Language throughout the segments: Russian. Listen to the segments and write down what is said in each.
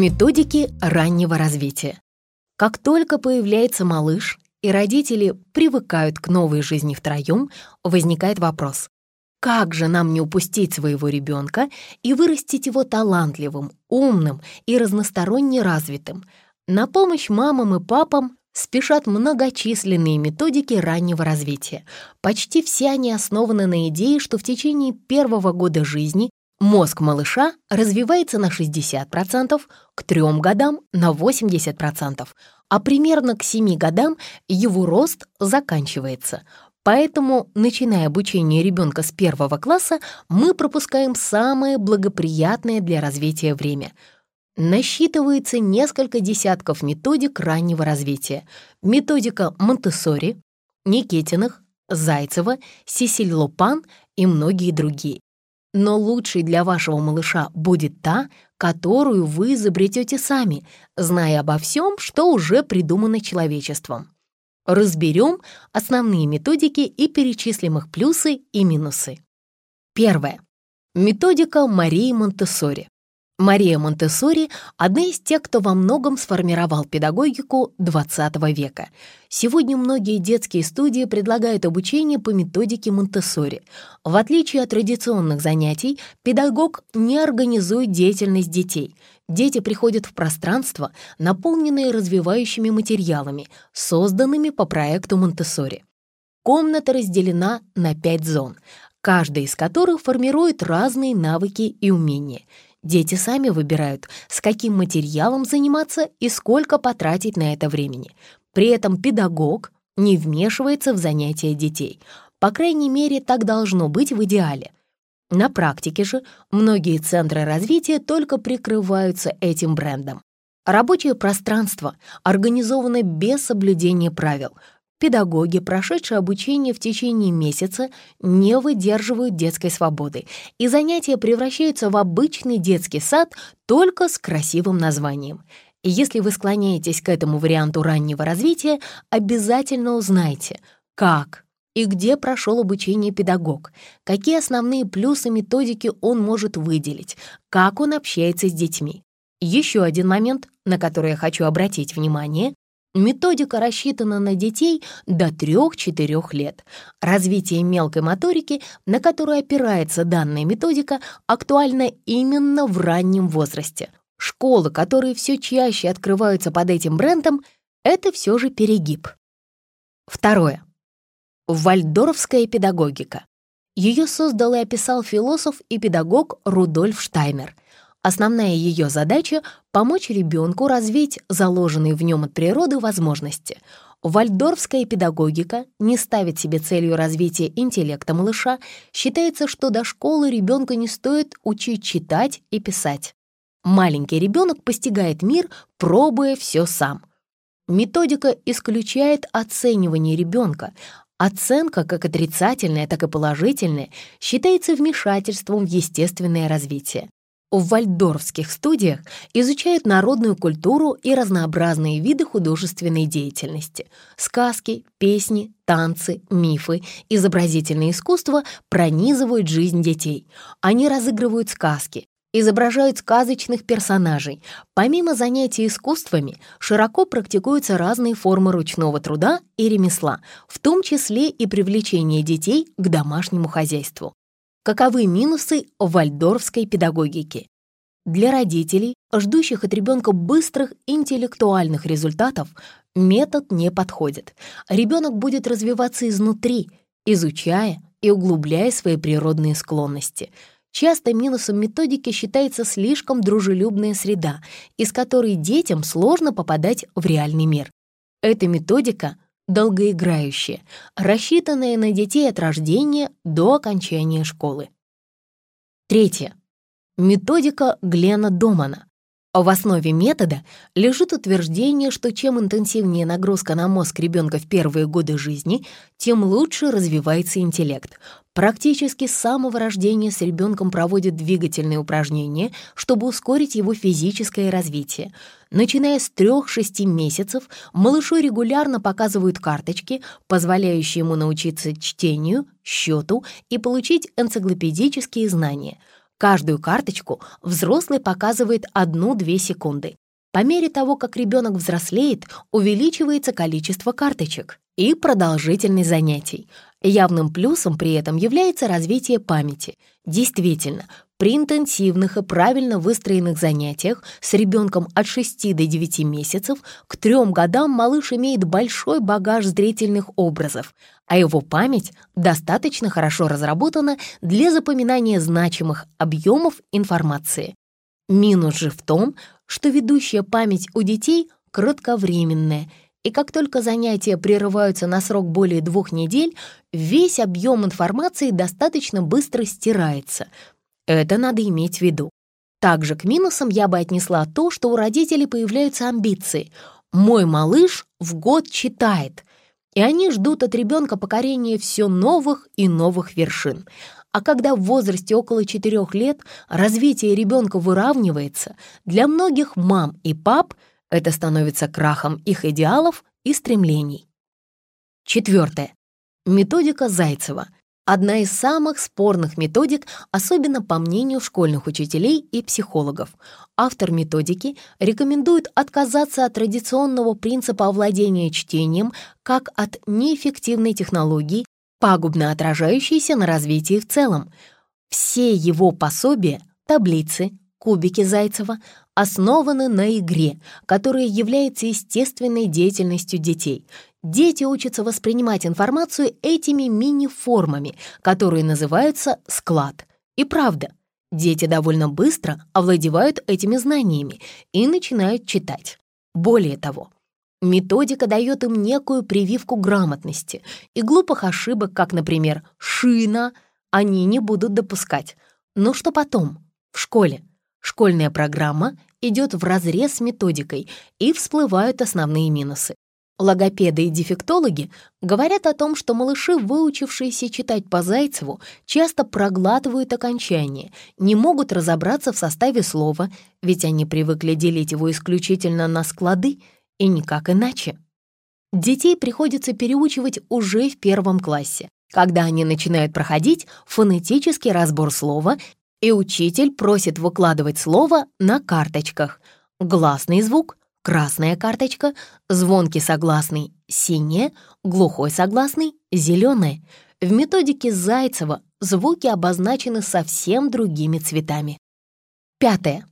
Методики раннего развития. Как только появляется малыш, и родители привыкают к новой жизни втроем, возникает вопрос, как же нам не упустить своего ребенка и вырастить его талантливым, умным и разносторонне развитым? На помощь мамам и папам спешат многочисленные методики раннего развития. Почти все они основаны на идее, что в течение первого года жизни Мозг малыша развивается на 60%, к 3 годам на 80%, а примерно к 7 годам его рост заканчивается. Поэтому, начиная обучение ребенка с первого класса, мы пропускаем самое благоприятное для развития время. Насчитывается несколько десятков методик раннего развития. Методика Монтессори, Никитиных, Зайцева, Сесиль Лопан и многие другие. Но лучшей для вашего малыша будет та, которую вы изобретете сами, зная обо всем, что уже придумано человечеством. Разберем основные методики и перечислим их плюсы и минусы. Первое. Методика Марии Монтессори. Мария Монтессори – одна из тех, кто во многом сформировал педагогику XX века. Сегодня многие детские студии предлагают обучение по методике Монтессори. В отличие от традиционных занятий, педагог не организует деятельность детей. Дети приходят в пространство, наполненное развивающими материалами, созданными по проекту Монтессори. Комната разделена на пять зон, каждая из которых формирует разные навыки и умения – Дети сами выбирают, с каким материалом заниматься и сколько потратить на это времени. При этом педагог не вмешивается в занятия детей. По крайней мере, так должно быть в идеале. На практике же многие центры развития только прикрываются этим брендом. Рабочее пространство организовано без соблюдения правил, Педагоги, прошедшие обучение в течение месяца, не выдерживают детской свободы, и занятия превращаются в обычный детский сад только с красивым названием. если вы склоняетесь к этому варианту раннего развития, обязательно узнайте, как и где прошел обучение педагог, какие основные плюсы методики он может выделить, как он общается с детьми. Еще один момент, на который я хочу обратить внимание, Методика рассчитана на детей до 3-4 лет. Развитие мелкой моторики, на которую опирается данная методика, актуально именно в раннем возрасте. Школы, которые все чаще открываются под этим брендом, это все же перегиб. Второе. Вальдорфская педагогика. Ее создал и описал философ и педагог Рудольф Штайнер — Основная ее задача — помочь ребенку развить заложенные в нем от природы возможности. Вальдорфская педагогика не ставит себе целью развития интеллекта малыша, считается, что до школы ребенка не стоит учить читать и писать. Маленький ребенок постигает мир, пробуя все сам. Методика исключает оценивание ребенка. Оценка, как отрицательная, так и положительная, считается вмешательством в естественное развитие. В вальдорфских студиях изучают народную культуру и разнообразные виды художественной деятельности. Сказки, песни, танцы, мифы, изобразительное искусство пронизывают жизнь детей. Они разыгрывают сказки, изображают сказочных персонажей. Помимо занятий искусствами, широко практикуются разные формы ручного труда и ремесла, в том числе и привлечение детей к домашнему хозяйству. Каковы минусы вальдорфской педагогики? Для родителей, ждущих от ребенка быстрых интеллектуальных результатов, метод не подходит. Ребенок будет развиваться изнутри, изучая и углубляя свои природные склонности. Часто минусом методики считается слишком дружелюбная среда, из которой детям сложно попадать в реальный мир. Эта методика долгоиграющее, рассчитанное на детей от рождения до окончания школы. Третье. Методика Глена Домана. В основе метода лежит утверждение, что чем интенсивнее нагрузка на мозг ребенка в первые годы жизни, тем лучше развивается интеллект. Практически с самого рождения с ребенком проводят двигательные упражнения, чтобы ускорить его физическое развитие. Начиная с 3-6 месяцев малышу регулярно показывают карточки, позволяющие ему научиться чтению, счету и получить энциклопедические знания — Каждую карточку взрослый показывает 1-2 секунды. По мере того, как ребенок взрослеет, увеличивается количество карточек и продолжительность занятий. Явным плюсом при этом является развитие памяти. Действительно, при интенсивных и правильно выстроенных занятиях с ребенком от 6 до 9 месяцев к 3 годам малыш имеет большой багаж зрительных образов, а его память достаточно хорошо разработана для запоминания значимых объемов информации. Минус же в том, что ведущая память у детей кратковременная, и как только занятия прерываются на срок более двух недель, весь объем информации достаточно быстро стирается. Это надо иметь в виду. Также к минусам я бы отнесла то, что у родителей появляются амбиции. «Мой малыш в год читает», и они ждут от ребенка покорения все новых и новых вершин. А когда в возрасте около 4 лет развитие ребенка выравнивается, для многих мам и пап это становится крахом их идеалов и стремлений. Четвертое. Методика Зайцева – одна из самых спорных методик, особенно по мнению школьных учителей и психологов. Автор методики рекомендует отказаться от традиционного принципа овладения чтением как от неэффективной технологии, пагубно отражающейся на развитии в целом. Все его пособия, таблицы, кубики Зайцева основаны на игре, которая является естественной деятельностью детей. Дети учатся воспринимать информацию этими мини-формами, которые называются склад. И правда, дети довольно быстро овладевают этими знаниями и начинают читать. Более того, Методика дает им некую прививку грамотности, и глупых ошибок, как, например, «шина», они не будут допускать. Но что потом? В школе. Школьная программа идет вразрез с методикой, и всплывают основные минусы. Логопеды и дефектологи говорят о том, что малыши, выучившиеся читать по Зайцеву, часто проглатывают окончание, не могут разобраться в составе слова, ведь они привыкли делить его исключительно на склады, и никак иначе. Детей приходится переучивать уже в первом классе, когда они начинают проходить фонетический разбор слова, и учитель просит выкладывать слово на карточках. Гласный звук — красная карточка, звонкий согласный — синяя, глухой согласный — зеленая. В методике Зайцева звуки обозначены совсем другими цветами. Пятое.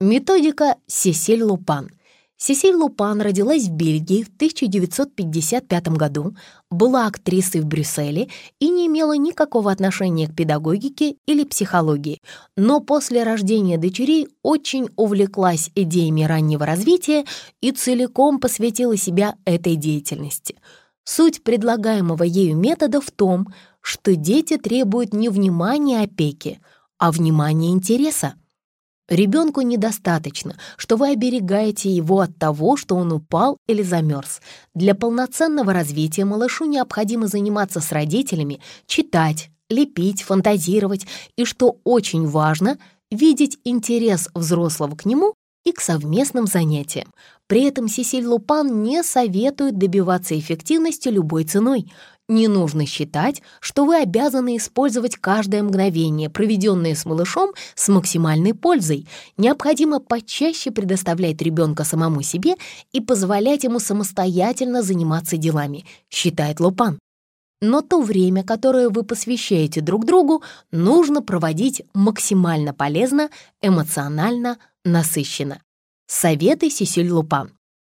Методика Сесиль-Лупан — Сесиль Лупан родилась в Бельгии в 1955 году, была актрисой в Брюсселе и не имела никакого отношения к педагогике или психологии, но после рождения дочерей очень увлеклась идеями раннего развития и целиком посвятила себя этой деятельности. Суть предлагаемого ею метода в том, что дети требуют не внимания опеки, а внимания интереса. Ребенку недостаточно, что вы оберегаете его от того, что он упал или замерз. Для полноценного развития малышу необходимо заниматься с родителями, читать, лепить, фантазировать и, что очень важно, видеть интерес взрослого к нему и к совместным занятиям. При этом Сесиль Лупан не советует добиваться эффективности любой ценой. Не нужно считать, что вы обязаны использовать каждое мгновение, проведенное с малышом, с максимальной пользой. Необходимо почаще предоставлять ребенка самому себе и позволять ему самостоятельно заниматься делами, считает Лупан. Но то время, которое вы посвящаете друг другу, нужно проводить максимально полезно, эмоционально, насыщенно. Советы Сесиль Лупан.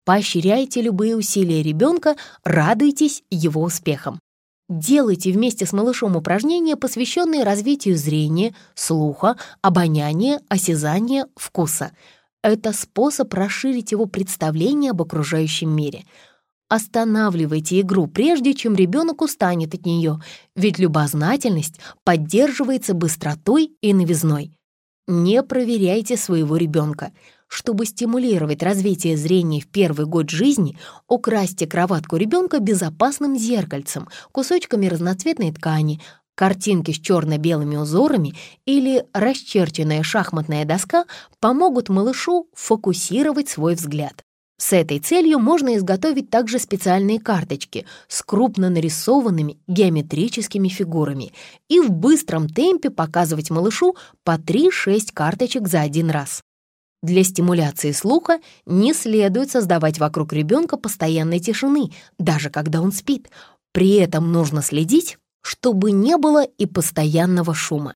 Поощряйте любые усилия ребенка, радуйтесь его успехам. Делайте вместе с малышом упражнения, посвященные развитию зрения, слуха, обоняния, осязания, вкуса. Это способ расширить его представление об окружающем мире. Останавливайте игру, прежде чем ребенок устанет от нее, ведь любознательность поддерживается быстротой и новизной. Не проверяйте своего ребенка. Чтобы стимулировать развитие зрения в первый год жизни, украсьте кроватку ребенка безопасным зеркальцем, кусочками разноцветной ткани, картинки с черно-белыми узорами или расчерченная шахматная доска помогут малышу фокусировать свой взгляд. С этой целью можно изготовить также специальные карточки с крупно нарисованными геометрическими фигурами и в быстром темпе показывать малышу по 3-6 карточек за один раз. Для стимуляции слуха не следует создавать вокруг ребенка постоянной тишины, даже когда он спит. При этом нужно следить, чтобы не было и постоянного шума.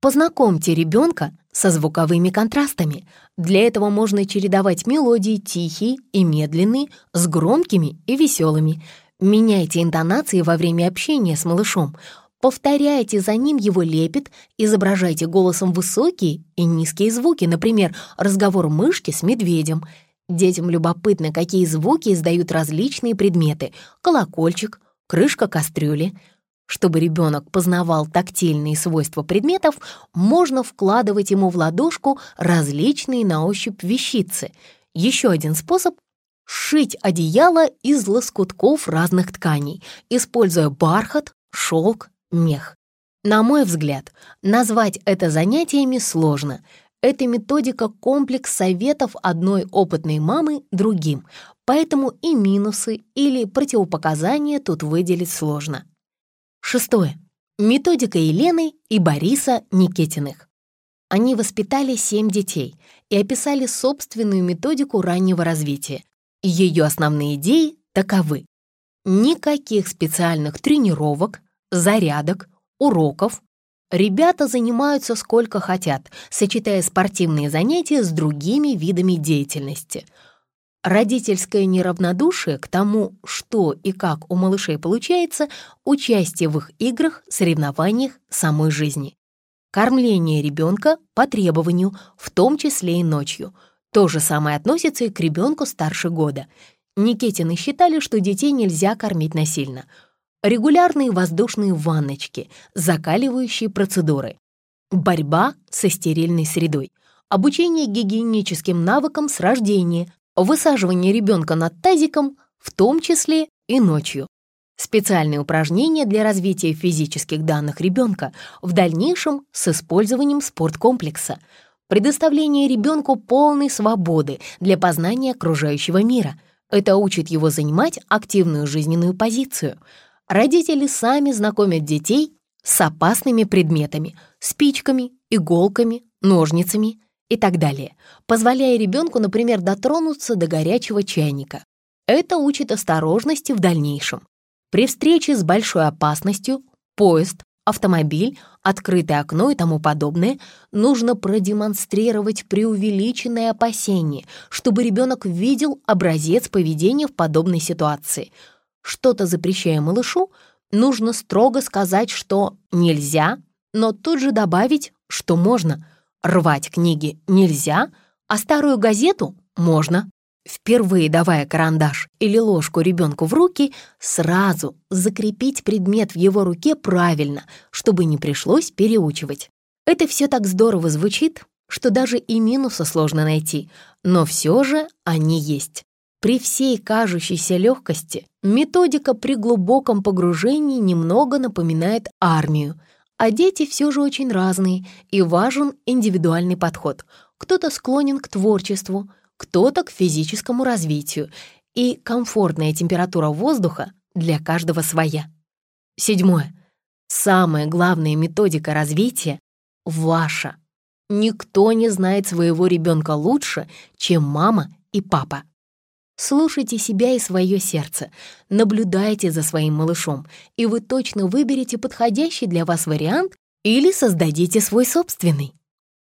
Познакомьте ребенка со звуковыми контрастами. Для этого можно чередовать мелодии тихие и медленные с громкими и веселыми. Меняйте интонации во время общения с малышом. Повторяйте за ним его лепет, изображайте голосом высокие и низкие звуки, например, разговор мышки с медведем. Детям любопытно, какие звуки издают различные предметы — колокольчик, крышка кастрюли — чтобы ребенок познавал тактильные свойства предметов, можно вкладывать ему в ладошку различные на ощупь вещицы. Еще один способ — сшить одеяло из лоскутков разных тканей, используя бархат, шелк, мех. На мой взгляд, назвать это занятиями сложно. Это методика комплекс советов одной опытной мамы другим, поэтому и минусы или противопоказания тут выделить сложно. Шестое. Методика Елены и Бориса Никитиных. Они воспитали семь детей и описали собственную методику раннего развития. Ее основные идеи таковы. Никаких специальных тренировок, зарядок, уроков. Ребята занимаются сколько хотят, сочетая спортивные занятия с другими видами деятельности – Родительское неравнодушие к тому, что и как у малышей получается, участие в их играх, соревнованиях, самой жизни. Кормление ребенка по требованию, в том числе и ночью. То же самое относится и к ребенку старше года. Никитины считали, что детей нельзя кормить насильно. Регулярные воздушные ванночки, закаливающие процедуры. Борьба со стерильной средой. Обучение гигиеническим навыкам с рождения, высаживание ребенка над тазиком, в том числе и ночью. Специальные упражнения для развития физических данных ребенка в дальнейшем с использованием спорткомплекса. Предоставление ребенку полной свободы для познания окружающего мира. Это учит его занимать активную жизненную позицию. Родители сами знакомят детей с опасными предметами, спичками, иголками, ножницами – и так далее, позволяя ребенку, например, дотронуться до горячего чайника. Это учит осторожности в дальнейшем. При встрече с большой опасностью, поезд, автомобиль, открытое окно и тому подобное, нужно продемонстрировать преувеличенное опасение, чтобы ребенок видел образец поведения в подобной ситуации. Что-то запрещая малышу, нужно строго сказать, что нельзя, но тут же добавить, что можно – Рвать книги нельзя, а старую газету можно. Впервые давая карандаш или ложку ребенку в руки, сразу закрепить предмет в его руке правильно, чтобы не пришлось переучивать. Это все так здорово звучит, что даже и минуса сложно найти, но все же они есть. При всей кажущейся легкости методика при глубоком погружении немного напоминает армию — а дети все же очень разные, и важен индивидуальный подход. Кто-то склонен к творчеству, кто-то к физическому развитию, и комфортная температура воздуха для каждого своя. Седьмое. Самая главная методика развития — ваша. Никто не знает своего ребенка лучше, чем мама и папа. Слушайте себя и свое сердце, наблюдайте за своим малышом, и вы точно выберете подходящий для вас вариант или создадите свой собственный.